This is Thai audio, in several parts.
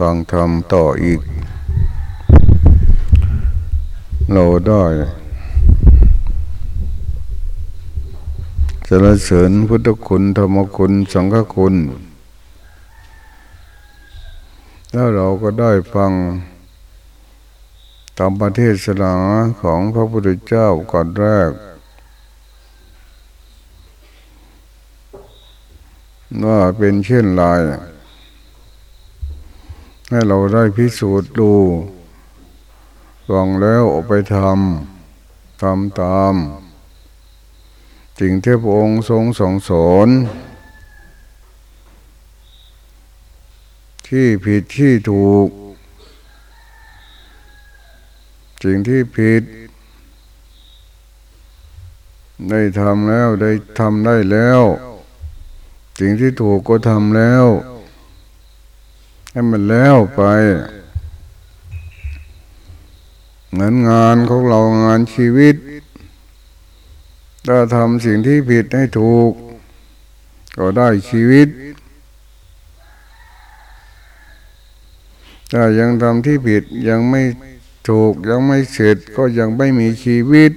ฟังธรรมต่ออีก เราได้สรรเสริญพุทธคุณธรรมคุณสังฆคุณ แล้วเราก็ได้ฟังธรรมเทศนาของพระพุทธเจ้าก่อนแรกว่าเป็นเช่นไร ให้เราได้พิสูจน์ดูฟังแล้วออกไปทำทำตามสิ่งที่พระองค์ทรงส่งสอนที่ผิดที่ถูกสิ่งที่ผิด ได้ทำแล้วได้ทำได้แล้วสิ่งที่ถูกก็ทำแล้ว ให้มันแล้วไป เหมือนงานของเรางานชีวิต ถ้าทำสิ่งที่ผิดให้ถูก ก็ได้ชีวิต ถ้ายังทำที่ผิดยังไม่ถูกยังไม่เสร็จก็ยังไม่มีชีวิต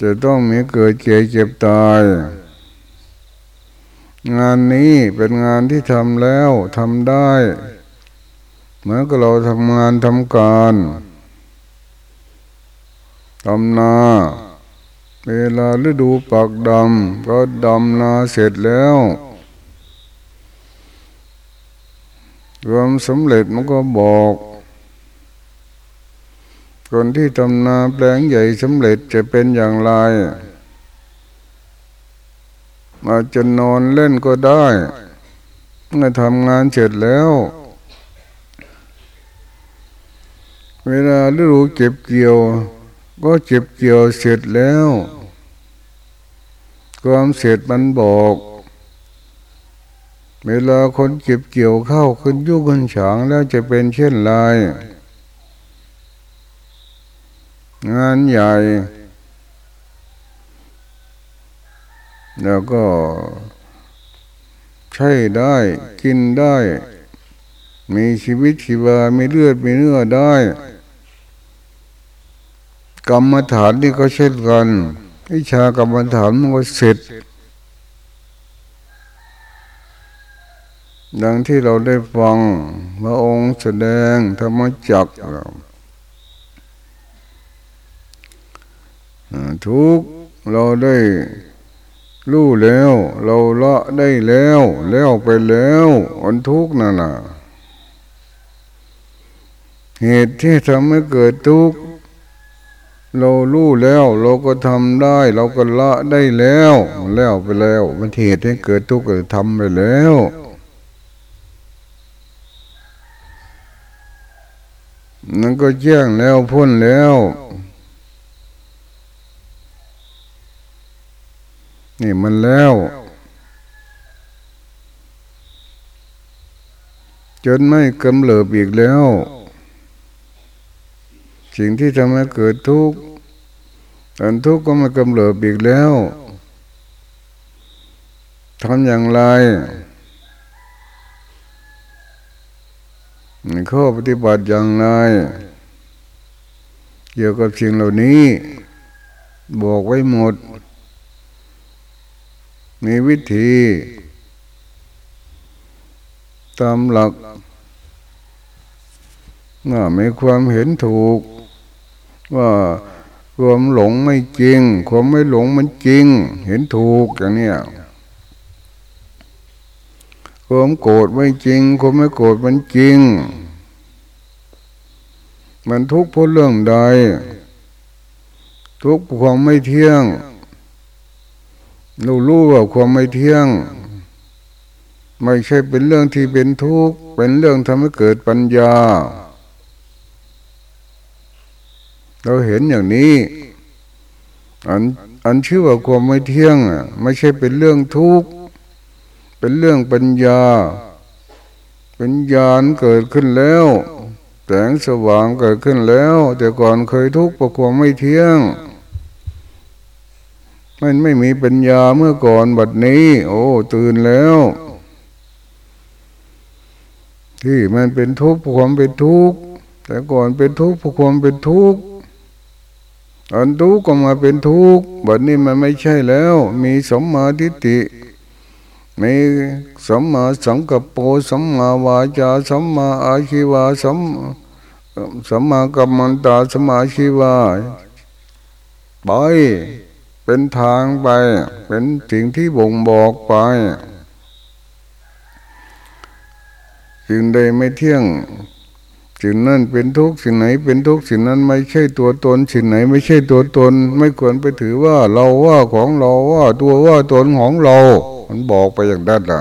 จะต้องมีเกิดเจ็บเจ็บตาย งานนี้เป็นงานที่ทำแล้วทำได้ เหมือนกับเราทำงานทำการทำนาเวลาฤดูปักดำก็ดำนาเสร็จแล้วความสำเร็จมันก็บอก คนที่ทำนาแปลงใหญ่สำเร็จจะเป็นอย่างไร มาจะนอนเล่นก็ได้เมื่อทำงานเสร็จแล้ว เวลาฤดูเก็บเกี่ยว ก็เก็บเกี่ยวเสร็จแล้ว ความเสร็จมันบอก เวลาคนเก็บเกี่ยวเข้าขึ้นยุขึ้นฉางแล้วจะเป็นเช่นไรงานใหญ่ แล้วก็ใช้ได้กินได้ มีชีวิตชีวามีเลือดมีเนื้อได้ กรรมฐานนี่ก็เช่นกันวิชากรรมฐานมันก็เสร็จ ดังที่เราได้ฟังพระองค์แสดงธรรมจักรทุกเราได้ รู้แล้ว เราละได้แล้ว แล้วไปแล้วอันทุกข์นั่นน่ะ เหตุที่ทำให้เกิดทุกข์เรารู้แล้ว เราก็ทำได้ เราก็ละได้แล้ว แล้วไปแล้ว มันเหตุให้เกิดทุกข์ก็ทำไปแล้วนั่นก็แจ้งแล้วพ้นแล้ว นี่มันแล้ว จนไม่กำเริบอีกแล้ว สิ่งที่ทำให้เกิดทุกข์ตอนทุกข์ก็ไม่กำเริบอีกแล้วทำอย่างไรข้อปฏิบัติอย่างไร เกี่ยวกับสิ่งเหล่านี้ บอกไว้หมด มีวิธี ตามหลักว่ามีความเห็นถูก ว่าความหลงไม่จริง ความไม่หลงมันจริง เห็นถูกอย่างนี้ความโกรธไม่จริงความไม่โกรธมันจริง มันทุกข์เพราะเรื่องใด ทุกข์ความไม่เที่ยง รู้รู้ว่าความไม่เที่ยง ไม่ใช่เป็นเรื่องที่เป็นทุกข์เป็นเรื่องทำให้เกิดปัญญา เราเห็นอย่างนี้ อันอันชื่อว่าความไม่เที่ยงไม่ใช่เป็นเรื่องทุกข์เป็นเรื่องปัญญา ปัญญาเกิดขึ้นแล้วแสงสว่างเกิดขึ้นแล้ว แต่ก่อนเคยทุกข์เพราะความไม่เที่ยง มันไม่มีปัญญาเมื่อก่อนบัดนี้ โอ้ ตื่นแล้ว ที่มันเป็นทุกข์ความเป็นทุกข์แต่ก่อนเป็นทุกข์ความเป็นทุกข์อันทุกข์ก็มาเป็นทุกข์บัดนี้มันไม่ใช่แล้ว มีสมมาทิฏฐิมีสัมมาสังกัปโปสัมมาวาจาสัมมาอาชีวาสัมสัมมากัมมันตาสัมมาชีวาไป เป็นทางไป เป็นสิ่งที่บ่งบอกไปสิ่งใดไม่เที่ยงสิ่งนั้นเป็นทุกข์สิ่งไหน เป็นทุกข์สิ่งนั้นไม่ใช่ตัวตนสิ่งไหน ไม่ใช่ตัวตน ไม่ควรไปถือว่าเราว่าของเราว่าตัวว่าตนของเรา มันบอกไปอย่างนั้นล่ะ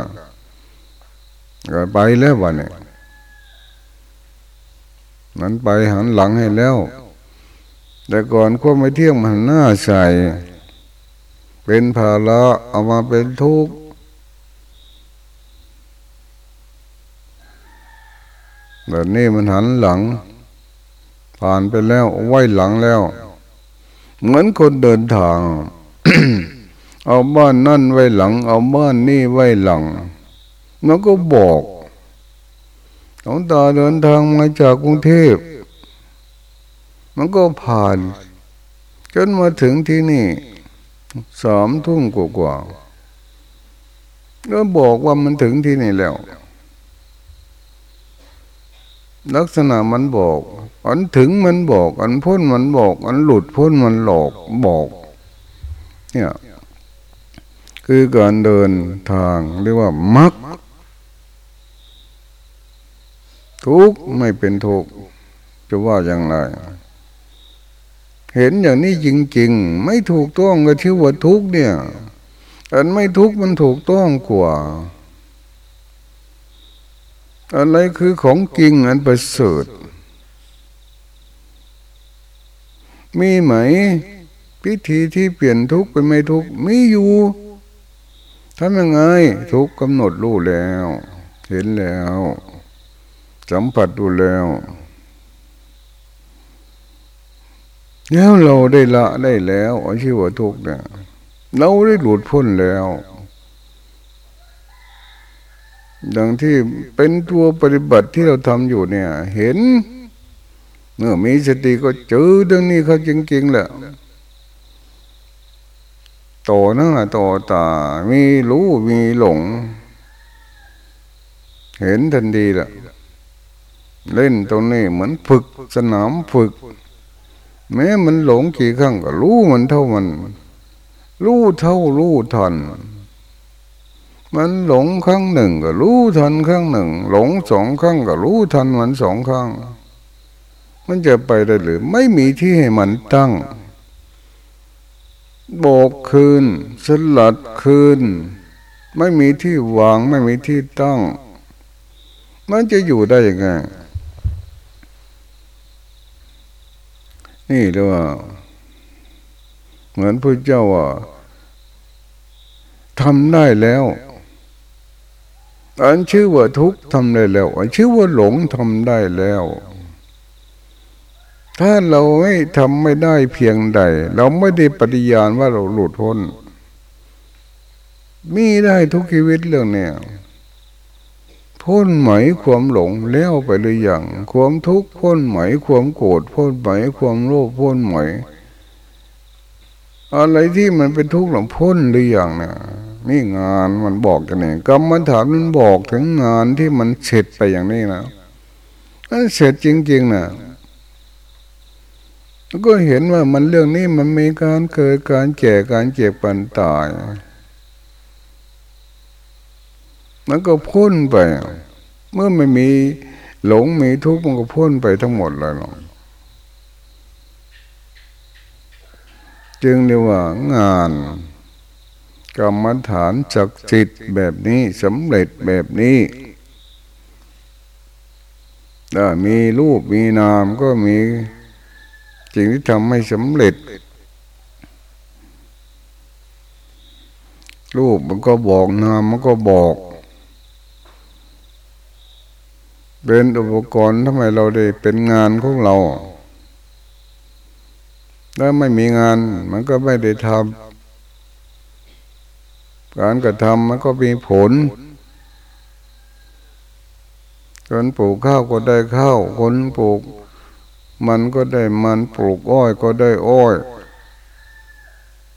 ไปแล้ววันนี้มันไปหันหลังให้แล้ว แต่ก่อนควไม่เที่ยงมันหน้าใส่ เป็นภาระเอามาเป็นทุกข์แบบนี้มันหันหลัง ผ่านไปแล้วไหวหลังแล้ว เหมือนคนเดินทาง เอาบ้านนั่นไว้หลัง เอาบ้านนี่ไว้หลังมันก็บอกหลวงตาเดินทางมาจากกรุงเทพ มันก็ผ่าน จนมาถึงที่นี่ สามทุ่มกว่าก็บอกว่ามันถึงที่นี่แล้ว ลักษณะมันบอก อันถึงมันบอก อันพ้นมันบอก อันหลุดพ้นมันหลอกบอก เนี่ยคือการเดินทางเรียกว่ามักทุกไม่เป็นทุกจะว่าอย่างไร เห็นอย่างนี้จริงๆ ไม่ถูกต้องก็ชื่อว่าทุกเนี่ย อันไม่ทุกมันถูกต้องกว่า อะไรคือของจริงอันประเสริฐมีไหม พิธีที่เปลี่ยนทุกข์เป็นไม่ทุกข์มีอยู่ทำยังไง ทุกกำหนดรู้แล้ว เห็นแล้ว สัมผัสดูแล้ว แล้วเราได้ละได้แล้วอาชีวทุกข์เนี่ยเราได้หลุดพ้นแล้ว ดังที่เป็นตัวปฏิบัติที่เราทำอยู่เนี่ย เห็นเมื่อมีสติก็เจอเรื่องนี้เขาจริงๆแหละต่อหน้าต่อตา มีรู้มีหลง เห็นทันทีแหละเล่นตรงนี้เหมือนฝึกสนามฝึก แม้มันหลงกี่ครั้งก็รู้มันเท่ามัน รู้เท่ารู้ทัน มันหลงครั้งหนึ่งก็รู้ทันครั้งหนึ่ง หลงสองครั้งก็รู้ทันมันสองครั้ง มันจะไปได้หรือ ไม่มีที่ให้มันตั้ง โบกคืน สลัดคืน ไม่มีที่วางไม่มีที่ตั้ง มันจะอยู่ได้ยังไง นี่เรียกว่า เหมือนพระเจ้าว่าทำได้แล้วอันชื่อว่าทุกข์ทำได้แล้ว อันชื่อว่าหลงทำได้แล้ว ถ้าเราไม่ทำไม่ได้เพียงใด เราไม่ได้ปฏิญาณว่าเราหลุดพ้น มีได้ทุกชีวิตเรื่องเนี้ย พ้นไหมความหลงแล้วไปหรือยังความทุกข์พ้นไหมความโกรธพ้นไหมความโลภพ้นไหม อะไรที่มันเป็นทุกข์หลงพ้นหรือยังนี่ยนี่งานมันบอกกันเองกรรมฐานมันบอกถึงงานที่มันเสร็จไปอย่างนี้นะนั่นเสร็จจริง ๆนะก็เห็นว่ามันเรื่องนี้มันมีการเกิดการแก่การเจ็บการตาย มันก็พ้นไป เมื่อไม่มีหลงมีทุกข์มันก็พ้นไปทั้งหมดเลยหรอกจึงเรียกว่างานกรรมฐานจักจิตแบบนี้สำเร็จแบบนี้ถ้ามีรูปมีนามก็มีสิ่งที่ทำให้สำเร็จ รูปมันก็บอกนามมันก็บอก เป็นอุปกรณ์ทำไมเราได้เป็นงานของเรา ถ้าไม่มีงานมันก็ไม่ได้ทำการกระทำมันก็มีผลคนปลูกข้าวก็ได้ข้าวคนปลูก มันก็ได้มันปลูกอ้อยก็ได้อ้อย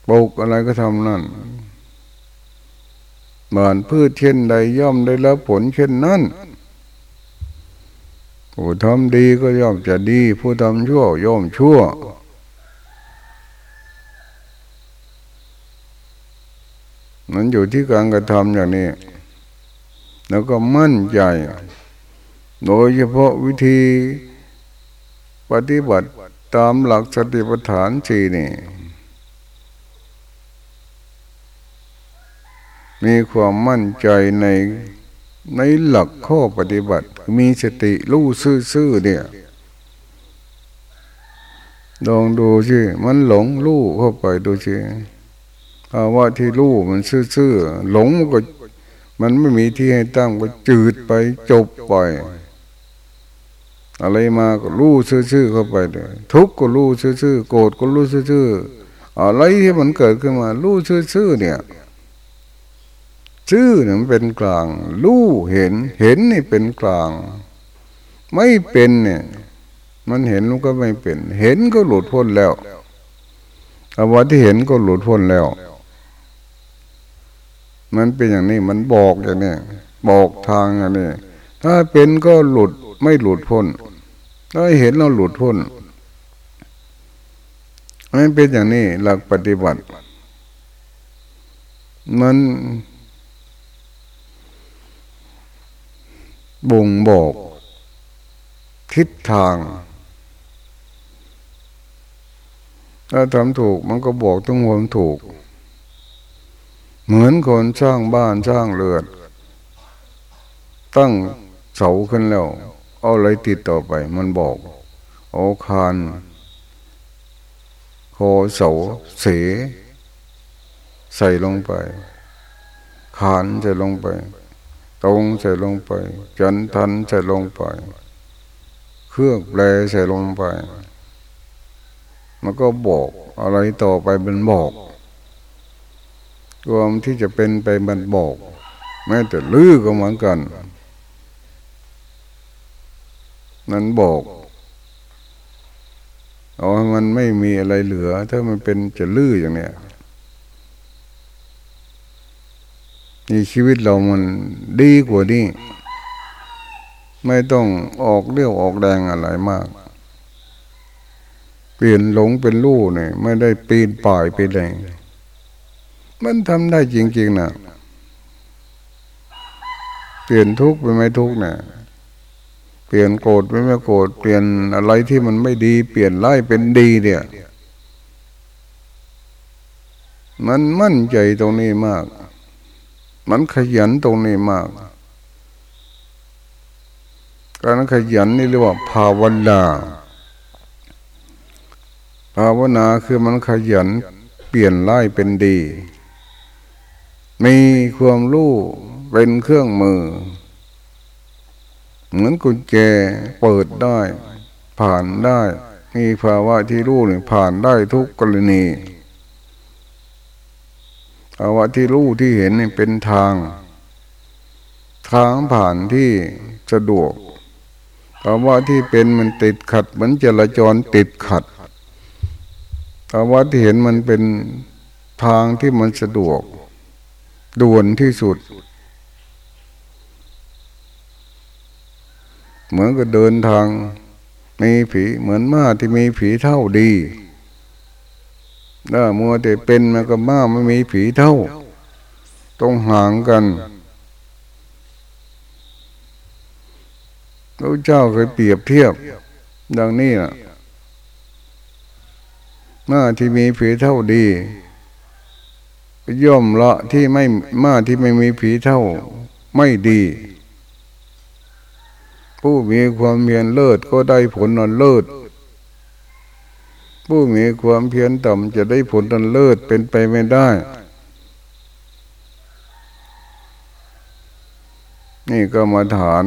ปลูกอะไรก็ทำนั่นเหมือนพืชเช่นใดย่อมได้รับผลเช่นนั้น ผู้ทำดีก็ย่อมจะดี ผู้ทำชั่วย่อมชั่ว มันอยู่ที่การกระทำอย่างนี้ แล้วก็มั่นใจ โดยเฉพาะวิธีปฏิบัติตามหลักสติปัฏฐานสี่นี่ มีความมั่นใจใน ในหลักข้อปฏิบัติมีสติรู้ซื่อๆเนี่ยลองดูสิมันหลงรู้เข้าไปดูสิภาวะที่รู้มันซื่อๆหลงมันก็ มันไม่มีที่ให้ตั้งก็จืดไปจบไป อะไรมาก็รู้ซื่อๆเข้าไปเลยทุกข์ก็รู้ซื่อๆโกรธก็รู้ซื่อๆอะไรที่มันเกิดขึ้นมารู้ซื่อๆเนี่ย ซื่อเนี่ยมันเป็นกลาง รู้เห็น เห็นนี่เป็นกลาง ไม่เป็นเนี่ย มันเห็นมันก็ไม่เป็น เห็นก็หลุดพ้นแล้วอาวะที่เห็นก็หลุดพ้นแล้ว มันเป็นอย่างนี้ มันบอกอย่างนี้ บอกทางอย่างนี้ ถ้าเป็นก็หลุดไม่หลุดพ้น ถ้าเห็นเราหลุดพ้นมันเป็นอย่างนี้หลักปฏิบัติ มัน บ่งบอก ทิศทาง ถ้าทำถูกมันก็บอกต้องวมถูก เหมือนคนสร้างบ้านสร้างเรือนตั้งเสาขึ้นแล้ว เอาอะไรติดต่อไป มันบอกโอคารโคเสาเส ใส่ลงไป ขานใส่ลงไป ตรงใส่ลงไป จันทันใส่ลงไป เครื่องแปลใส่ลงไป มันก็บอกอะไรต่อไปเป็นบอกควมที่จะเป็นไปมันบอก แม้แต่ลื้อก็เหมือนกัน นั้นบอกเอาให้มันไม่มีอะไรเหลือ ถ้ามันเป็นจะลื้ออย่างเนี้ย นี่ชีวิตเรามันดีกว่านี้ ไม่ต้องออกเรี่ยวออกแรงอะไรมาก เปลี่ยนหลงเป็นลู่เนี่ยไม่ได้ปีนป่ายไปเลยมันทำได้จริงๆนะเปลี่ยนทุกข์เป็นไม่ทุกข์นะเปลี่ยนโกรธเป็นไม่โกรธเปลี่ยนอะไรที่มันไม่ดี เปลี่ยนร้ายเป็นดีเนี่ยมันมั่นใจตรงนี้มาก มันขยันตรงนี้มาก การขยันนี่เรียกว่า ภาวนาภาวนาคือมันขยันเปลี่ยนร้ายเป็นดี มีความรู้เป็นเครื่องมือ เหมือนกุญแจเปิดได้ ผ่านได้ มีภาวะที่รู้เนี่ยผ่านได้ทุกกรณี ภาวะที่รู้ที่เห็นเป็นทาง ทางผ่านที่สะดวกภาวะที่เป็นมันติดขัดเหมือนจราจรติดขัดภาวะที่เห็นมันเป็นทางที่มันสะดวก ด่วนที่สุด เหมือนกับเดินทางมีผีเหมือนม้าที่มีผีเท่าดี ถ้ามัวแต่เป็นมันก็ม้าไม่มีผีเท่า ต้องห่างกันพระเจ้าเคยเปรียบเทียบ ดังนี้นะม้าที่มีผีเท่าดีย่อมละที่ไม่มาที่ไม่มีผีเท่าไม่ดี ผู้มีความเพียรเลิศก็ได้ผลนอนเลิศ ผู้มีความเพียรต่ำจะได้ผลนอนเลิศเป็นไปไม่ได้ นี่ก็มาฐาน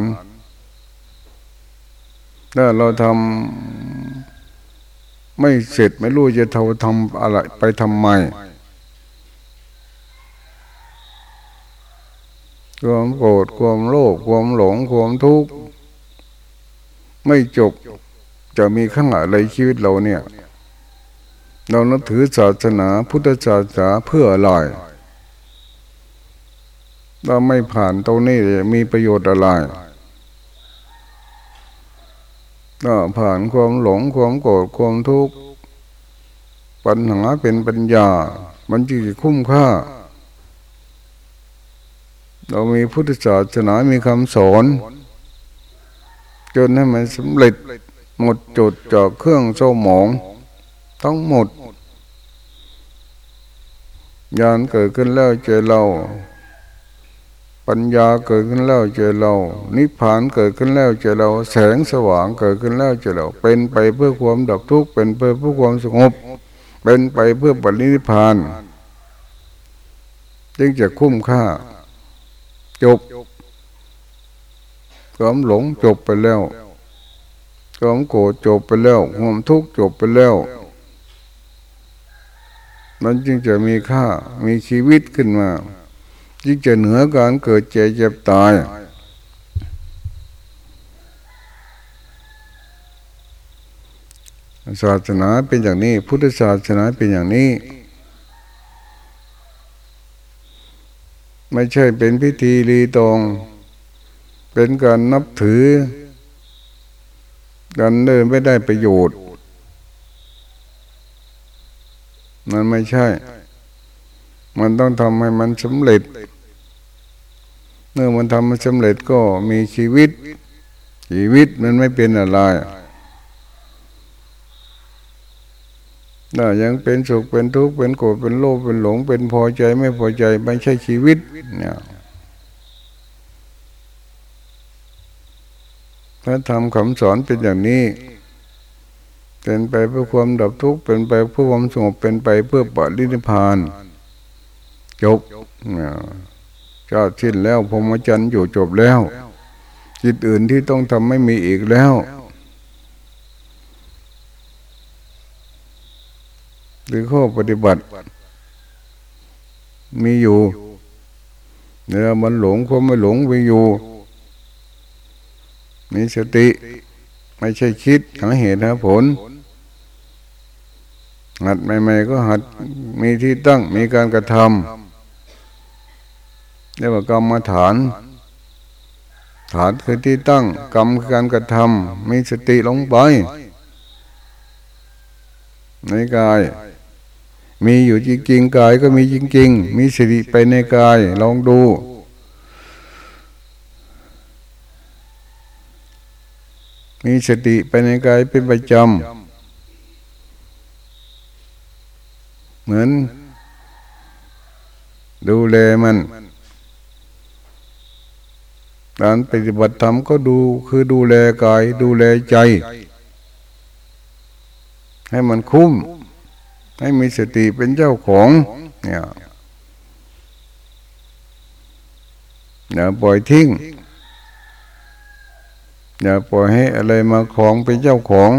ถ้าเราทำไม่เสร็จไม่รู้จะเท่าทำอะไรไปทำไมความโกรธความโลภความหลงความทุกข์ไม่จบจะมีข้างอะไรชีวิตเราเนี่ย เรานับถือศาสนาพุทธศาสนาเพื่ออะไรเราไม่ผ่านตรงนี้มีประโยชน์อะไรก็ผ่านความหลงความโกรธความทุกข์ปัญหาเป็นปัญญา มันจึงคุ้มค่า เรามีพุทธศาสนามีคำสอน จนให้มันสำเร็จหมดจดจากเครื่องเศร้าหมอง ทั้งหมดยานเกิดขึ้นแล้วเจอเรา ปัญญาเกิดขึ้นแล้วเจอเรา นิพพานเกิดขึ้นแล้วเจอเรา แสงสว่างเกิดขึ้นแล้วเจอเรา เป็นไปเพื่อความดับทุกข์เป็นไปเพื่อความสงบ เป็นไปเพื่อปรินิพพานจึงจะคุ้มค่า จบความหลงจบไปแล้วความโกรธจบไปแล้วความทุกข์จบไปแล้ว มันจึงจะมีค่ามีชีวิตขึ้นมายิ่งจะเหนือการเกิดเจ็บเจ็บตาย ศาสนาเป็นอย่างนี้ พุทธศาสนาเป็นอย่างนี้ ไม่ใช่เป็นพิธีรีตอง เป็นการนับถือ กันเดินไม่ได้ประโยชน์ มันไม่ใช่ มันต้องทำให้มันสำเร็จ เมื่อมันทำมันสำเร็จก็มีชีวิต ชีวิตมันไม่เป็นอะไรถ้ายังเป็นสุขเป็นทุกข์เป็นโกรธเป็นโลภเป็นหลง เป็นพอใจไม่พอใจไม่ใช่ชีวิตเนี่ยพระธรรมคำสอนเป็นอย่างนี้ เป็นไปเพื่อความดับทุกข์เป็นไปเพื่อความสงบเป็นไปเพื่อปฏินิพพานจบชาติสิ้นแล้วพรหมจรรย์อยู่จบแล้ว จิตอื่นที่ต้องทำไม่มีอีกแล้ว หรือข้อปฏิบัติ มีอยู่เนี่ยมันหลงความไม่หลงมีอยู่ มีสติ ไม่ใช่คิดหาเหตุหาผล หัดใหม่ๆก็หัดมีที่ตั้งมีการกระทำเรียกว่ากรรมฐาน ฐานคือที่ตั้ง กรรมคือการกระทำมีสติลงไป ในกาย มีอยู่จริงๆกายก็มีจริง ๆ มีสติไปในกายลองดูมีสติไปในกายเป็นประจำ เหมือน ดูแลมันการปฏิบัติธรรมก็ดูคือดูแลกาย ดูแลใจ ให้มันคุ้ม ให้มีสติเป็นเจ้าของ เนี่ยอย่าปล่อยทิ้ง อย่าปล่อยให้อะไรมาของเป็นเจ้าของ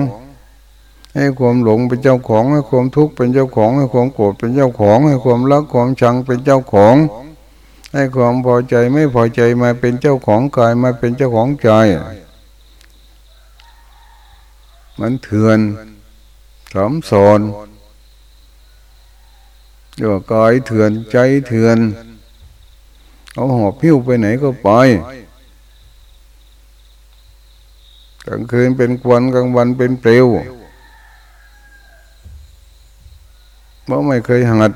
ให้ความหลงเป็นเจ้าของให้ความทุกข์เป็นเจ้าของให้ความโกรธเป็นเจ้าของ ให้ความรักความชังเป็นเจ้าของ ให้ความพอใจไม่พอใจมาเป็นเจ้าของกายมาเป็นเจ้าของใจมันเถื่อนสมสอนเดี๋ยวกายเถื่อนใจเถื่อนเอาหอบพิ้วไปไหนก็ไปกลางคืนเป็นควันกลางวันเป็นเปลว เพราะไม่เคยหัด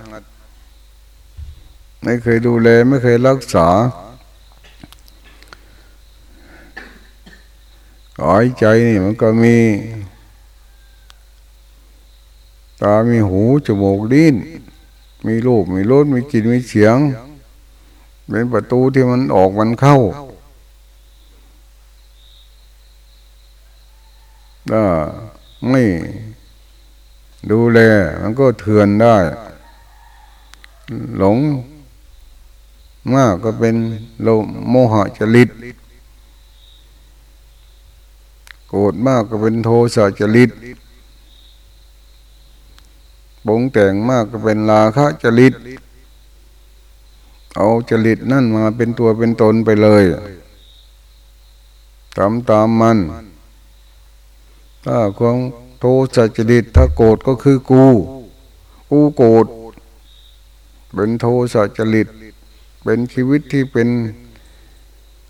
ไม่เคยดูแล ไม่เคยรักษาหายใจนี่มันก็มี ตา มีหู จมูก ลิ้น มีรูป มีรส มีกลิ่น มีเสียง เป็นประตูที่มันออกมันเข้าถ้าไม่ ดูแลมันก็เถื่อนได้ หลงมากก็เป็นโลโมหะจริต โกรธมากก็เป็นโทสะจริตบงแต่งมากก็เป็นราคะจริต เอาจริตนั่นมาเป็นตัวเป็นตนไปเลยตามตามมัน ถ้าความ โทสัจริตถ้าโกรธก็คือกู กูโกรธเป็นโทสัจริต เป็นชีวิตที่เป็น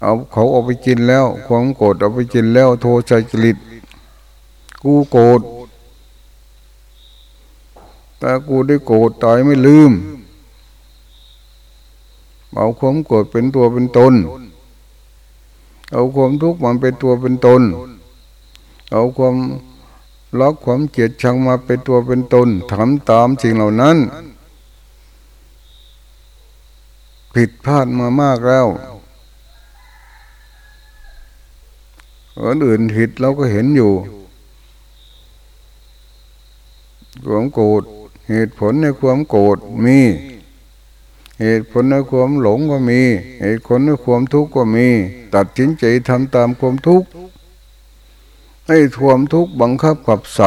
เอาเขาเอาไปกินแล้ว ความโกรธเอาไปกินแล้ว โทสัจริต กูโกรธแต่กูได้โกรธตายไม่ลืมเอาความโกรธเป็นตัวเป็นตน เอาความทุกข์มันเป็นตัวเป็นตน เอาความ รักความเกลียดชังมาเป็นตัวเป็นตนทำตามสิ่งเหล่านั้น ผิดพลาดมามากแล้วคนอื่นผิดเราก็เห็นอยู่ความโกรธเหตุผลในความโกรธมี เหตุผลในความหลงก็มี เหตุผลในความทุกข์ก็มี ตัดสินใจทำตามความทุกข์ ให้ทวมทุกข์บังคับขับใส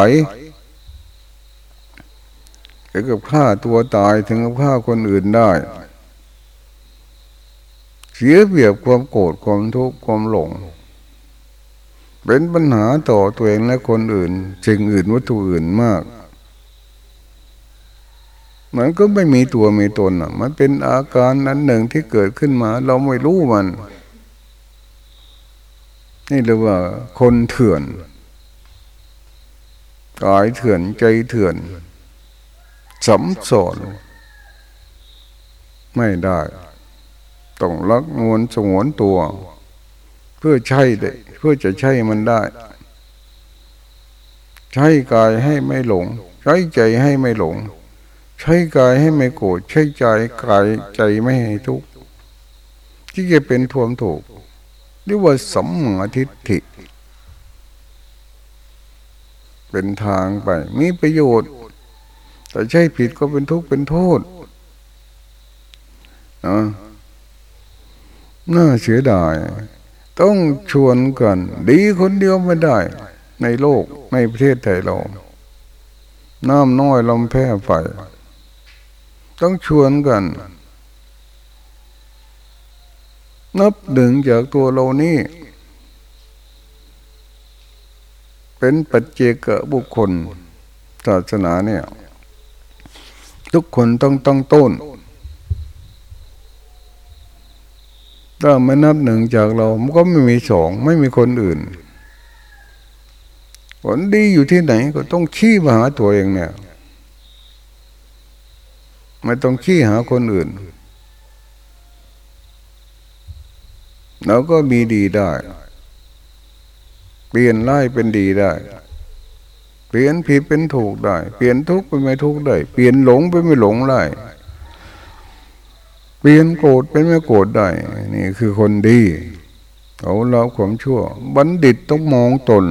ถึงกับฆ่าตัวตายถึงกับฆ่าคนอื่นได้ เสียเปรียบความโกรธความทุกข์ความหลง เป็นปัญหาต่อตัวเองและคนอื่นสิ่งอื่นวัตถุอื่นมาก มันก็ไม่มีตัวมีตนอะ มันเป็นอาการนั้นหนึ่งที่เกิดขึ้นมา เราไม่รู้มัน นี่เรียกว่าคนเถื่อน กายเถื่อนใจเถื่อนสัมสอนไม่ได้ ต้องรักนวลสงวนตัว เพื่อใช่ได้เพื่อจะใช่มันได้ ใช้กายให้ไม่หลง ใช้ใจให้ไม่หลง ใช้กายให้ไม่โกรธใช้ใจกายใจไม่ให้ทุกข์ที่จะเป็นทวมถูกเรียกว่าสัมมาทิฏฐิ เป็นทางไป มีประโยชน์ แต่ใช่ผิดก็เป็นทุกข์เป็นโทษนะน่าเสียดาย ต้องชวนกัน ดีคนเดียวไม่ได้ ในโลกในประเทศไทยเรา น้ำน้อยลมแพ้ไฟต้องชวนกัน นับหนึ่งจากตัวเรานี่ เป็นปัจเจกบุคคลศาสนาเนี่ย ทุกคนต้องต้องต้นถ้าไม่นับหนึ่งจากเรา มันก็ไม่มีสอง ไม่มีคนอื่น ผลดีอยู่ที่ไหนก็ต้องชี้มาหาตัวเองเนี่ย ไม่ต้องขี้หาคนอื่นเราก็มีดีได้ เปลี่ยนร้ายเป็นดีได้ เปลี่ยนผิดเป็นถูกได้ เปลี่ยนทุกข์เป็นไม่ทุกข์ได้ เปลี่ยนหลงเป็นไม่หลงได้ เปลี่ยนโกรธเป็นไม่โกรธได้ นี่คือคนดีเขาเราความชั่ว บัณฑิตต้องมองตน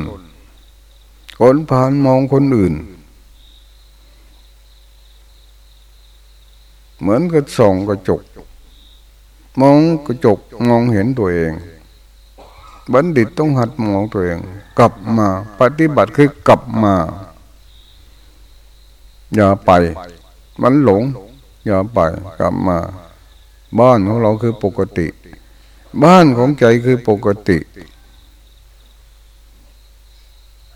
คนผ่านมองคนอื่น เหมือนกับส่องกระจก มองกระจกมองเห็นตัวเอง บัณฑิตต้องหัดมองตัวเอง กลับมา ปฏิบัติคือกลับมา อย่าไป มันหลง อย่าไปกลับมา บ้านของเราคือปกติ บ้านของใจคือปกติ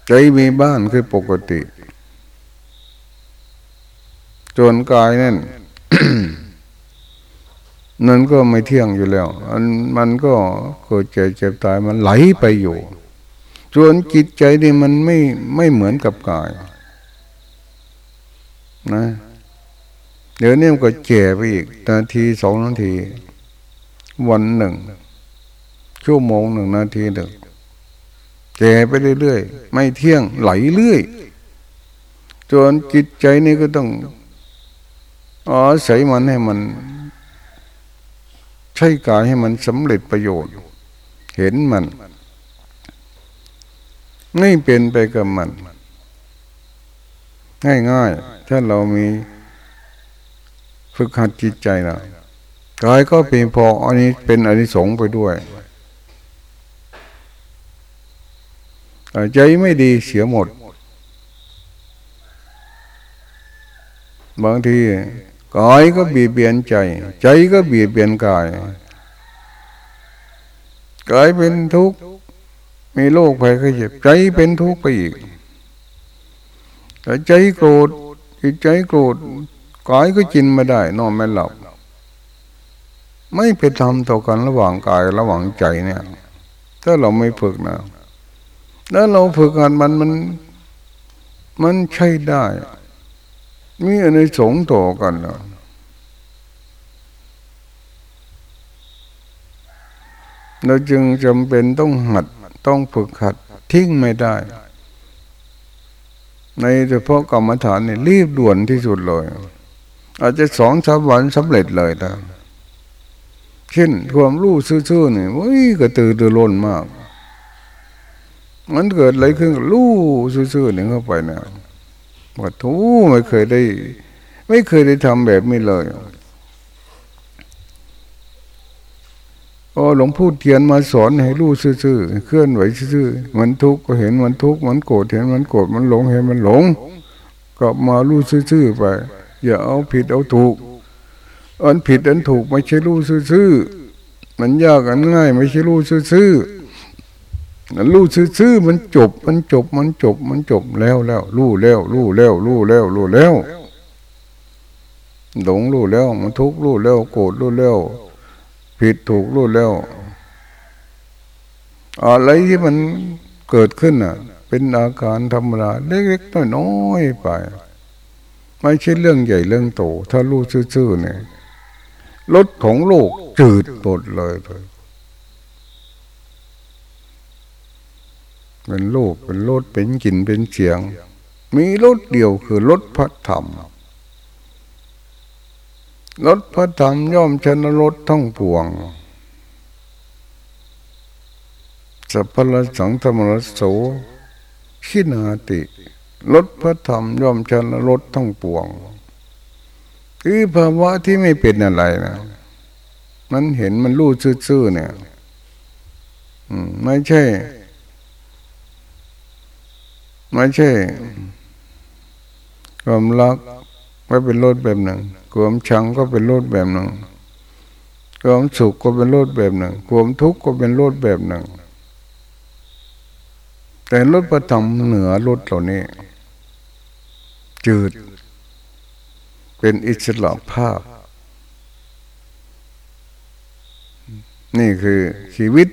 ใจมีบ้านคือปกติ จนกายนั่น นั่นก็ไม่เที่ยงอยู่แล้วอันมันก็เกิดเจ็บเจ็บตายมันไหลไปอยู่ส่วนจิตใจนี่มันไม่ไม่เหมือนกับกายนะเดี๋ยวนี้มันก็แก่ไปอีกนาทีสองนาที วันหนึ่ง ชั่วโมงหนึ่งนาทีหนึ่งแก่ไปเรื่อยๆ ไม่เที่ยงไหลเรื่อยจนจิตใจนี่ก็ต้องอ๋อใส่มันให้มัน ใช้กายให้มันสำเร็จประโยชน์ เห็นมัน ไม่เป็นไปกับมัน ง่ายๆ ถ้าเรามีฝึกหัดจิตใจนะกายก็เพียงพออันนี้เป็นอนิสงส์ไปด้วยใจไม่ดีเสียหมด บางที กายก็บีบเบียนใจ ใจก็บีบเบียนกายกายเป็นทุกข์มีโรคภัยไข้เจ็บใจเป็นทุกข์ไปอีกแต่ใจโกรธจิตใจโกรธกายก็กินไม่ได้ นอนไม่หลับ ไม่ไปทำต่อกันระหว่างกายระหว่างใจเนี่ย ถ้าเราไม่ฝึกนะแล้วเราฝึกงานมันมัน มันใช่ได้ มีอะไรสงต่อกันนะเราจึงจำเป็นต้องหัดต้องฝึกหัดทิ้งไม่ได้ ในเฉพาะกรรมฐานนี่รีบด่วนที่สุดเลย อาจจะสองสามวันสำเร็จเลยนะเช่นความรู้ซื่อๆนี่ยว้ยกระตือรือร้นมากมันเกิดอะไรขึ้นรู้ซื่อๆนี่เข้าไปนะ ว่าทูไม่เคยได้ ไม่เคยได้ทำแบบนี้เลยโอ้หลวงพูดเทียนมาสอนให้รู้ซื่อๆเคลื่อนไหวซื่อๆมันทุกข์ก็เห็นมันทุกข์มันโกรธเห็นมันโกรธมันหลงเห็นมันหลง ก็มารู้ซื่อๆไป อย่าเอาผิดเอาถูกอันผิดอันถูกไม่ใช่รู้ซื่อๆมันยากอันง่ายไม่ใช่รู้ซื่อๆ รู้ซื่อๆมันจบ มันจบ มันจบ มันจบแล้วแล้วรู้แล้วรู้แล้วรู้แล้วรู้แล้วหลงรู้แล้ว มันทุกข์รู้แล้ว โกรธรู้แล้ว ผิดถูกรู้แล้ว อะไรที่มันเกิดขึ้นอะ เป็นอาการธรรมดาเล็กๆน้อยๆไป ไม่ใช่เรื่องใหญ่เรื่องโต ถ้ารู้ซื่อๆเนี่ยรถของโลกจืดหมดเลยเลย เป็นโลกเป็นรถเป็นกลิ่นเป็นเสียง มีรถเดียวคือรถพระธรรมรถพระธรรมย่อมชนะรถทั้งปวงสัพพะสังธรรมรโสขินาติรถพระธรรมย่อมชนะรถทั้งปวง คือภาวะที่ไม่เป็นอะไรนะมันเห็นมันรู้ซื่อๆเนี่ยไม่ใช่ ไม่ใช่ความรักไม่เป็นรถแบบหนึ่งความชังก็เป็นโลดแบบหนึ่งความสุขก็เป็นโลดแบบหนึ่งความทุกข์ก็เป็นโลดแบบหนึ่ง แต่ลดประทำเหนือลดเหล่านี้ จืด เป็นอิสระภาพ นี่คือชีวิต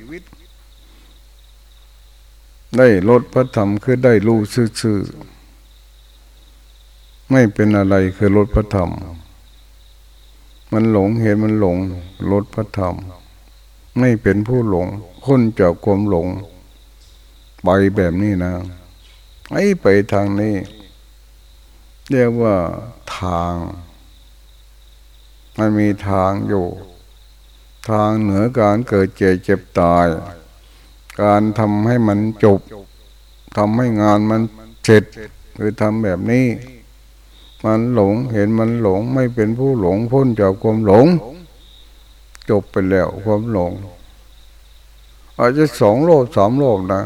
ได้ลดพระธรรมคือได้รู้ซื่อไม่เป็นอะไรคือลดพระธรรม มันหลงเห็นมันหลงลดพระธรรม ไม่เป็นผู้หลงคนจากความหลง ไปแบบนี้นะไอ้ไปทางนี้ เรียกว่าทาง มันมีทางอยู่ ทางเหนือการเกิดเจ็บเจ็บตาย การทำให้มันจบทำให้งานมันเสร็จคือทำแบบนี้ มันหลงเห็นมันหลงไม่เป็นผู้หลงพ้นจากความหลง จบไปแล้วความหลง อาจจะสองโลกสามโลกนะ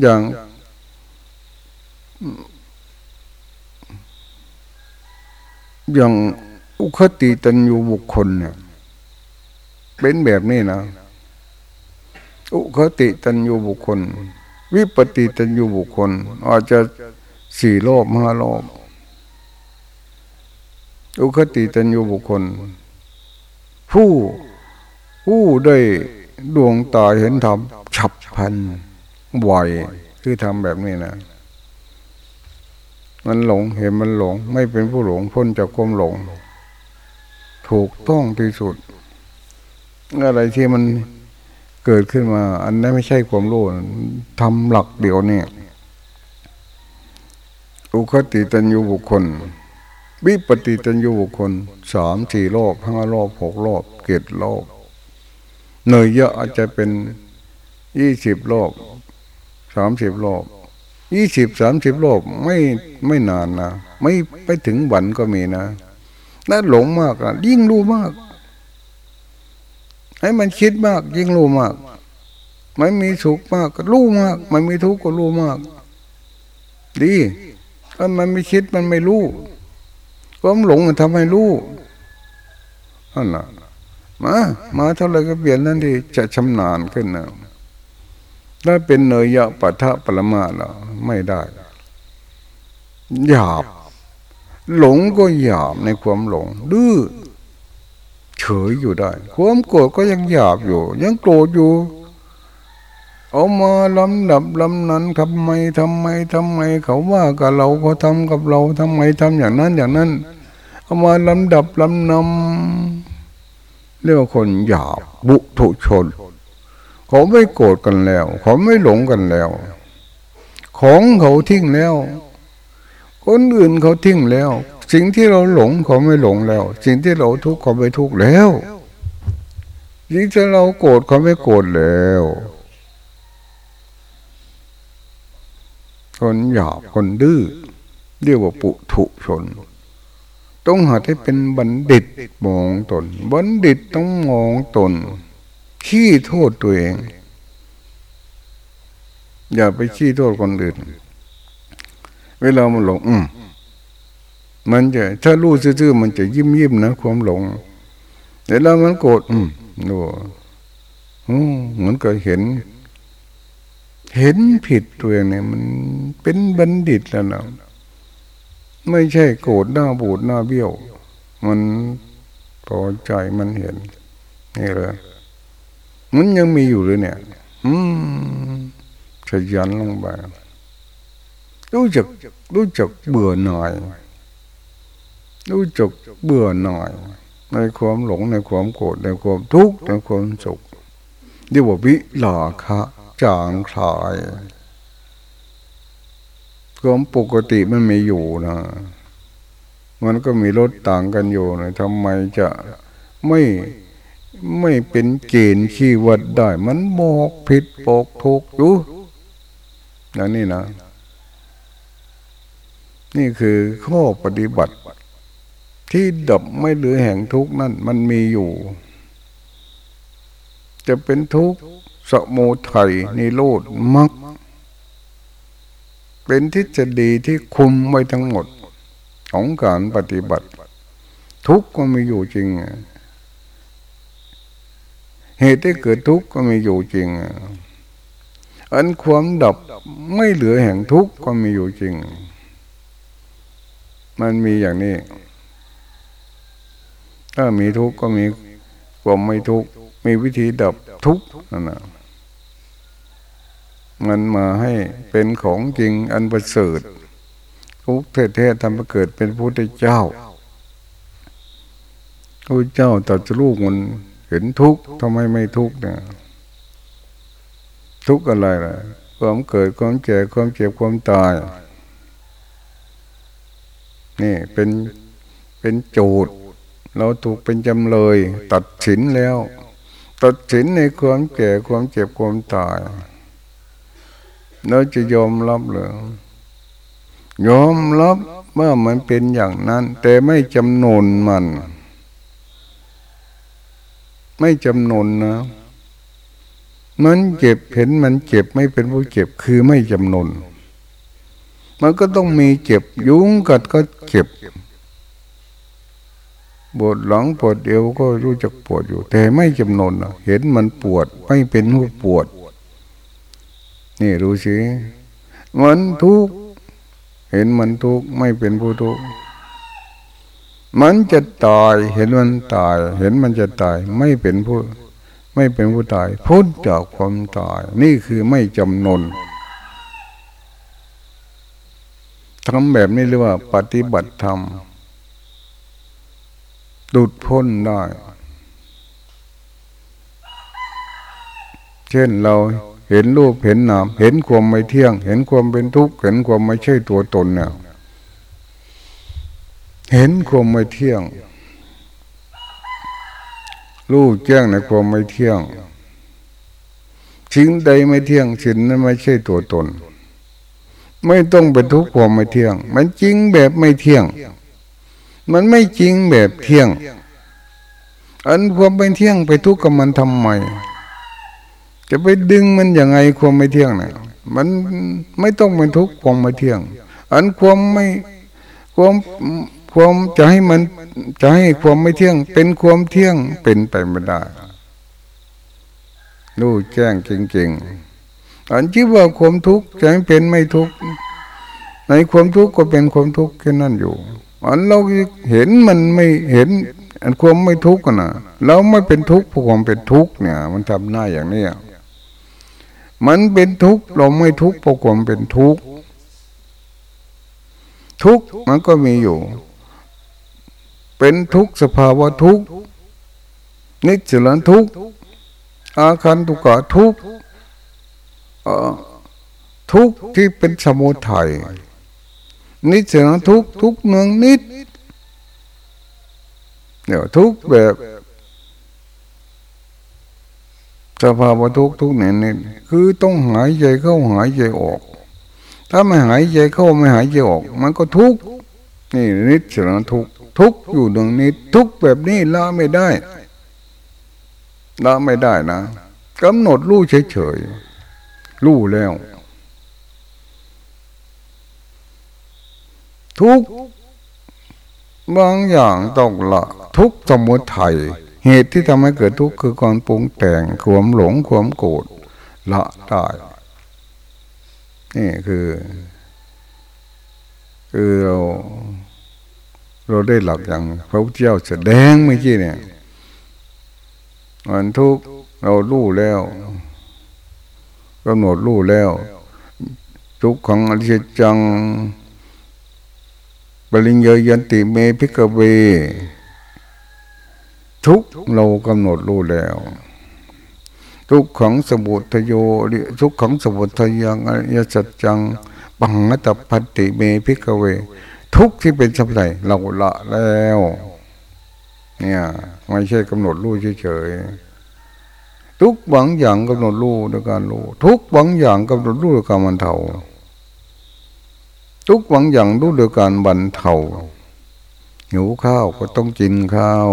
อย่างอย่างอุคติตันยูบุคคลเนี่ย เป็นแบบนี้นะ อุคติตันยูบุคคล วิปติตันยูบุคคล อาจจะสี่โลกห้าโลกอุคติตัญญูบุคคล ผู้ผู้ได้ดวงตาเห็นธรรมฉับพันไหวคือทำแบบนี้นะ มันหลงเห็นมันหลง ไม่เป็นผู้หลงพ้นจากความหลง ถูกต้องที่สุด อะไรที่มัน เกิดขึ้นมา อันนั้นไม่ใช่ความรู้ทำหลักเดียวเนี่ย อุคติตัญญูบุคคล วิปติตัญญูบุคคลสามสี่รอบห้ารอบหกรอบเกตรอบเนยเยอะอาจจะเป็นยี่สิบรอบสามสิบรอบยี่สิบสามสิบรอบไม่ไม่นานนะไม่ไปถึงวันก็มีนะน่าหลงมากอะยิ่งรู้มาก ให้มันคิดมากยิ่งรู้มากไม่มีสุขมากก็รู้มากไม่มีทุกข์ก็รู้มาก ดีถ้ามันไม่คิดมันไม่รู้ความหลงมันทำให้รู้นั่นแหละมามาเท่าไรก็เปลี่ยนนั่นดีจะชำนาญขึ้นนะถ้าเป็นเนยยะปัทะปรมาแล้วไม่ได้หยาบ หลงก็หยาบในความหลงดื้อ เฉยอยู่ได้ ความโกรธก็ยังหยาบอยู่ ยังโกรธอยู่ เอามาลำดับลำนั้นทำไมทำไมทำไม เขาว่ากับเราเขาทำกับเราทำไมทำอย่างนั้นอย่างนั้น เอามาลำดับลำนำเรียกว่าคนหยาบบุถุชน เขาไม่โกรธกันแล้ว เขาไม่หลงกันแล้ว ของเขาทิ้งแล้ว คนอื่นเขาทิ้งแล้ว สิ่งที่เราหลงเขาไม่หลงแล้ว สิ่งที่เราทุกข์เขาไม่ทุกข์แล้วสิ่งที่เราโกรธเขาไม่โกรธแล้ว คนหยาบคนดื้อเรียกว่าปุถุชน ต้องหาให้เป็นบัณฑิตมองตน บัณฑิตต้องมองตน ขี้โทษตัวเอง อย่าไปขี้โทษคนอื่น เวลามันหลงอืม มันจะถ้ารู้ซื่อๆมันจะยิ้มยิ้มนะความหลง แต่แล้วมันโกรธอืมดูเหมือนกับเห็น เห็นผิดตัวเองเนี่ยมันเป็นบัณฑิตแล้วนะไม่ใช่โกรธหน้าบูดหน้าเบี้ยว มันพอใจมันเห็นนี่เลยมันยังมีอยู่เลยเนี่ย อืมขยันลงไปรู้จักรู้จักเบื่อหน่าย รู้จักเบื่อหน่ายในความหลงในความโกรธในความทุกข์ในความสุขเรียกว่าวิลาคะจางคลายความปกติมันไม่อยู่นะ มันก็มีรถต่างกันอยู่นะทำไมจะไม่ไม่เป็นเกณฑ์ขี้วัดได้ มันบอกผิดบอกถูกอยู่นั่นนี่นะ นี่คือข้อปฏิบัติ ที่ดับไม่เหลือแห่งทุกนั่นมันมีอยู่ จะเป็นทุกข์สมุทัยนิโรธมรรคเป็นทฤษฎีที่คุมไว้ทั้งหมด ของการปฏิบัติ ทุกข์ก็มีอยู่จริง เหตุที่เกิดทุกข์ก็มีอยู่จริง อันความดับไม่เหลือแห่งทุกข์ก็มีอยู่จริง มันมีอย่างนี้ ถ้ามีทุกข์ก็มีความไม่ทุกข์มีวิธีดับทุกข์นั่นนะมันมาให้เป็นของจริงอันประเสริฐทุกเทศทำมาเกิดเป็นพระพุทธเจ้าพระเจ้าตัดลูกมันเห็นทุกข์ทำไมไม่ทุกข์เนี่ยทุกข์อะไรล่ะความเกิดความแก่ความเจ็บความตาย นี่เป็นเป็นโจทย์ เราถูกเป็นจำเลย ตัดสินแล้ว ตัดสินในความแก่ความเจ็บความตายเราจะยอมรับหรือยอมรับเมื่อมันเป็นอย่างนั้น แต่ไม่จำนนมัน ไม่จำนนนะมันเจ็บเห็นมันเจ็บไม่เป็นผู้เจ็บคือไม่จำนนมันก็ต้องมีเจ็บ ยุงกัดก็เจ็บ ปวดหลังปวดเอวก็รู้จักปวดอยู่ แต่ไม่จำนนเห็นมันปวดไม่เป็นผู้ปวด นี่รู้สิมันทุกข์เห็นมันทุกข์ไม่เป็นผู้ทุกข์มันจะตายเห็นมันตาย เห็นมันจะตายไม่เป็นผู้ ไม่เป็นผู้ตายพ้นจากความตาย นี่คือไม่จำนนทำแบบนี้เรียกว่า ปฏิบัติธรรม ดุดพ้นได้ เช่นเราเห็นรูปเห็นนาม เห็นความไม่เที่ยง เห็นความเป็นทุกข์ เห็นความไม่ใช่ตัวตนเนี่ยเห็นความไม่เที่ยง รู้แจ้งในความไม่เที่ยงสิ่งใดไม่เที่ยงสิ่งนั้นไม่ใช่ตัวตน ไม่ต้องเป็นทุกข์ความไม่เที่ยง มันจริงแบบไม่เที่ยง มันไม่จริงแบบเที่ยง อันความไม่เที่ยงไปทุกข์กับมันทำไม จะไปดึงมันยังไงความไม่เที่ยงนะมันไม่ต้องเป็นทุกข์ความไม่เที่ยง อันความไม่ความความจะให้มันจะให้ความไม่เที่ยง เป็นความเที่ยงเป็นไปไม่ได้รู้แจ้งจริงๆอันที่ว่าความทุกข์จะให้เป็นไม่ทุกข์ในความทุกข์ก็เป็นความทุกข์แค่นั้นอยู่ อันเราเห็นมันไม่เห็นอันความไม่ทุกข์นะเราไม่เป็นทุกข์เพราะความเป็นทุกข์เนี่ย มันทำหน้าอย่างนี้มันเป็นทุกข์เราไม่ทุกข์เพราะความเป็นทุกข์ทุกข์มันก็มีอยู่ เป็นทุกข์สภาวะทุกข์นิจลันทุกข์อาคันตุกะทุกข์ทุกข์ที่เป็นสมุทัย นิจลันทุกทุกเนืองนิดเดี๋ยวทุกแบบสภาวะทุกทุกเนี่ยนี่คือต้องหายใจเข้าหายใจออก ถ้าไม่หายใจเข้าไม่หายใจออก มันก็ทุกนี่นิสระทุกทุกอยู่ตรงนี้ทุกแบบนี้ละไม่ได้ละไม่ได้นะกำหนดรู้เฉยๆรู้แล้ว ทุกบางอย่างต้องละ ทุกสมุทัยเหตุที่ทำให้เกิดทุกข์คือการปรุงแต่งควมหลงควมโกรธละได้นี่คือ คือเราเราได้หลักอย่างพระพุทธเจ้าแสดงเมื่อกี้เนี่ยมันทุกข์เรารู้แล้วกำหนดรู้แล้ว ทุกของอริยจัง ปริญญายันติเมพิกเว ทุกเรากำหนดรู้แล้ว ทุกของสมุทโยทุกของสมุทยังอยสัจจังปังตพันติเมพิกเว ทุกที่เป็นสัมไรเราละแล้ว เนี่ยไม่ใช่กำหนดรู้เฉยๆทุกบางอย่างกำหนดรู้ด้วยการรู้ ทุกบางอย่างกำหนดรู้ด้วยการบรรเทา ทุกบางอย่างรู้ด้วยการบรรเทาหิวข้าวก็ต้องกินข้าว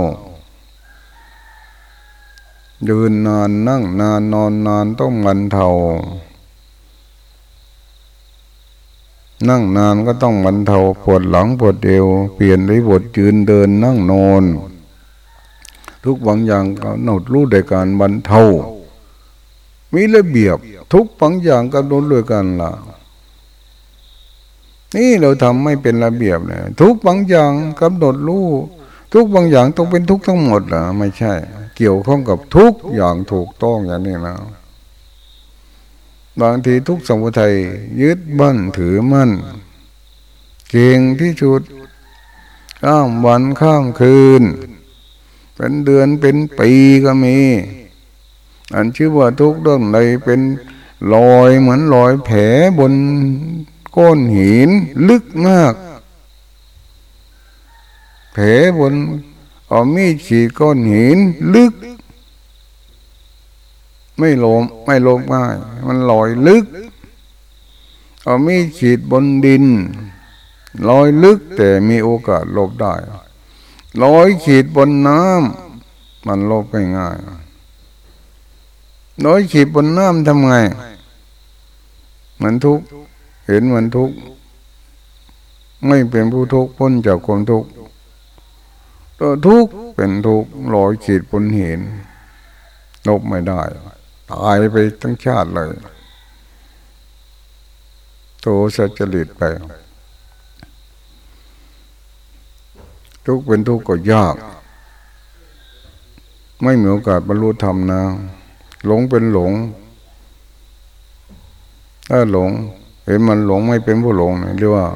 ยืนนานนั่งนานนอนนานต้องมันเทา นั่งนานก็ต้องมันเทาปวดหลังปวดเอวเปลี่ยนไปบทยืนเดินนั่งนอนทุกบางอย่างก็หนดรู้ในการบรรเทา มีระเบียบทุกบางอย่างก็โดนด้วยกันล่ะ นี่เราทำไม่เป็นระเบียบเนี่ยทุกบางอย่างกำหนดรู้ทุกบางอย่างต้องเป็นทุกทั้งหมดเหรอไม่ใช่ เกี่ยวข้องกับทุกอย่างถูกต้องอย่างนี้นะบางทีทุกสมุทัยยึดมั่นถือมั่น เก่งที่สุดข้ามวันข้ามคืน เป็นเดือนเป็นปีก็มี อันชื่อว่าทุกเรื่องใดเป็นรอยเหมือนรอยแผลบน ก้อนหินลึกมาก แผลบนเอามีดขีดก้อนหินลึก ไม่ลมไม่ลมง่าย มันลอยลึก เอามีดขีดบนดินลอยลึกแต่มีโอกาสลบได้ลอยขีดบนน้ำมันลบง่ายลอยขีดบนน้ำทำไง มันทุก เห็นมันทุกไม่เป็นผู้ทุกข์พ้นจากความทุกข์ตัวทุกข์เป็นทุกข์ลอยขีดบนหินลบไม่ได้ตายไปทั้งชาติเลยโตสัจริตไป ทุกเป็นทุกข์ก็ยาก ไม่มีโอกาสบรรลุธรรมนะ หลงเป็นหลง ถ้าหลง เห็นมันหลงไม่เป็นผู้หลงเรียกว่า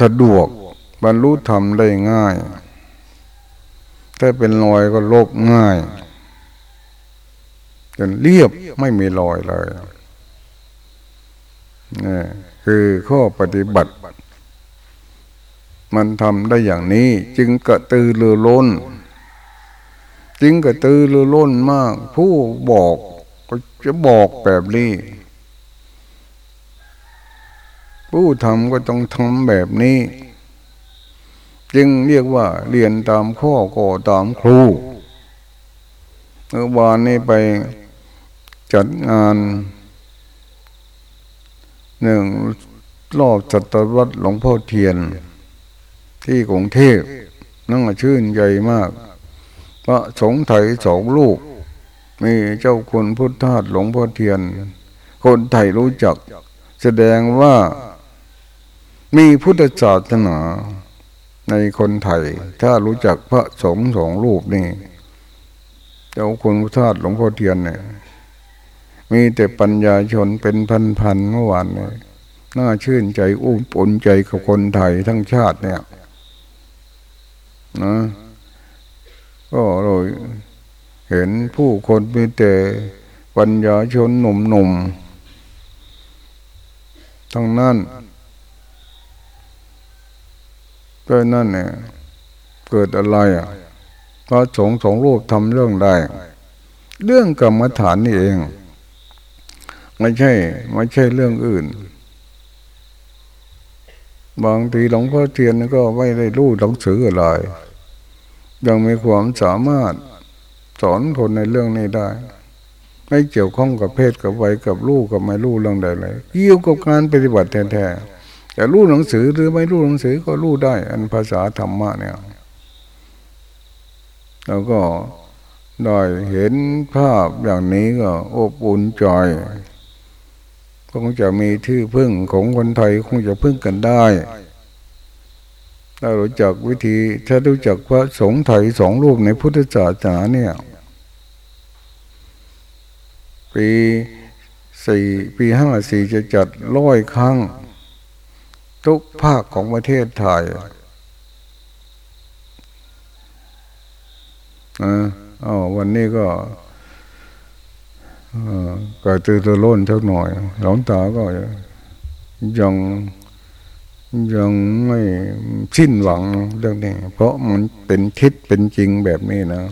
สะดวกบรรลุธรรมได้ง่าย ถ้าเป็นรอยก็ลบง่ายจนเรียบไม่มีรอยเลยนี่คือข้อปฏิบัติ มันทำได้อย่างนี้ จึงกระตือรือร้นจึงกระตือรือร้นมาก ผู้บอกก็จะบอกแบบนี้ ผู้ทำก็ต้องทำแบบนี้ จึงเรียกว่าเรียนตามข้อก่อตามครูเมื่อวานนี้ไปจัดงานหนึ่งรอบจัตวัดหลวงพ่อเทียน ที่กรุงเทพนั่งชื่นใหญ่มาก พระสงฆ์ไทยสองลูก มีเจ้าคุณพุทธทาสหลวงพ่อเทียน คนไทยรู้จัก แสดงว่า มีพุทธศาสนาในคนไทย ถ้ารู้จักพระสงฆ์สองรูปนี่เจ้าคุณพุทธาสหลวงพ่อเทียนเนี่ยมีแต่ปัญญาชนเป็นพันๆเมื่อวานเนี่ยน่าชื่นใจอุ้มปนใจกับคนไทยทั้งชาติเนี่ยนะก็เราเห็นผู้คนมีแต่ปัญญาชนหนุ่มๆทั้งนั้น ก็นั่นเนี่ยเกิดอะไรอะพระสงฆ์สองรูปทำเรื่องได้ เรื่องกรรมฐานนี่เอง ไม่ใช่ ไม่ใช่เรื่องอื่น บางทีหลวงพ่อเทียนก็ไม่ได้รู้หนังสืออะไร ยังมีความสามารถสอนคนในเรื่องนี้ได้ ไม่เกี่ยวข้องกับเพศกับวัยกับลูกกับไม่รู้เรื่องใดเลยเกี่ยวกับการปฏิบัติแท้ๆ แต่รู้หนังสือหรือไม่รู้หนังสือก็รู้ได้ อันภาษาธรรมะเนี่ยแล้วก็ได้เห็นภาพอย่างนี้ก็อบอุ่นใจคงจะมีที่พึ่งของคนไทยคงจะพึ่งกันได้ถ้ารู้จักวิธีถ้ารู้จักพระสงฆ์ไทยสองรูปในพุทธศาสนาเนี่ยปีสี่ปีห้าสี่จะจัดร้อยครั้ง ทุกภาคของประเทศไทยอ๋อวันนี้ก็ก็ตื่นตัวล้นเท่าหน่อย หลงตาก็ยังยังไม่สิ้นหวังเรื่องนี้ เพราะมันเป็นคิดเป็นจริงแบบนี้นะ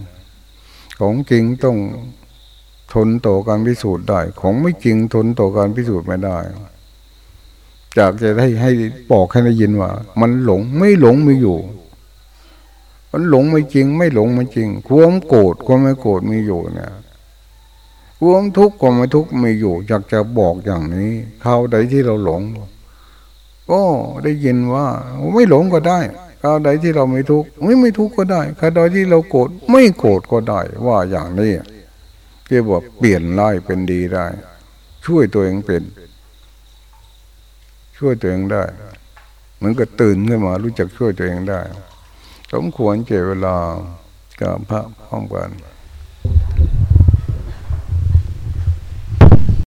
ของจริงต้องทนต่อการพิสูจน์ได้ ของไม่จริงทนต่อการพิสูจน์ไม่ได้ จากจะได้ให้บอกให้ได้ยินว่า มันหลงไม่หลงมีอยู่ มันหลงไม่จริง ไม่หลงไม่จริง ความโกรธความไม่โกรธมีอยู่เนี่ยความทุกข์ความไม่ทุกข์มีอยู่ อยากจะบอกอย่างนี้เขาใดที่เราหลงก็ได้ยินว่า ไม่หลงก็ได้คราวใดที่เราไม่ทุกข์ไม่ไม่ทุกข์ก็ได้คราวใดที่เราโกรธไม่โกรธก็ได้ ว่าอย่างนี้เรียกว่าเปลี่ยนร้ายเป็นดีได้ ช่วยตัวเองเป็น ช่วยตัวเองได้เหมือนกับตื่นขึ้นมารู้จักช่วยตัวเองได้ สมควรเจเวลากับพระพร้อมกัน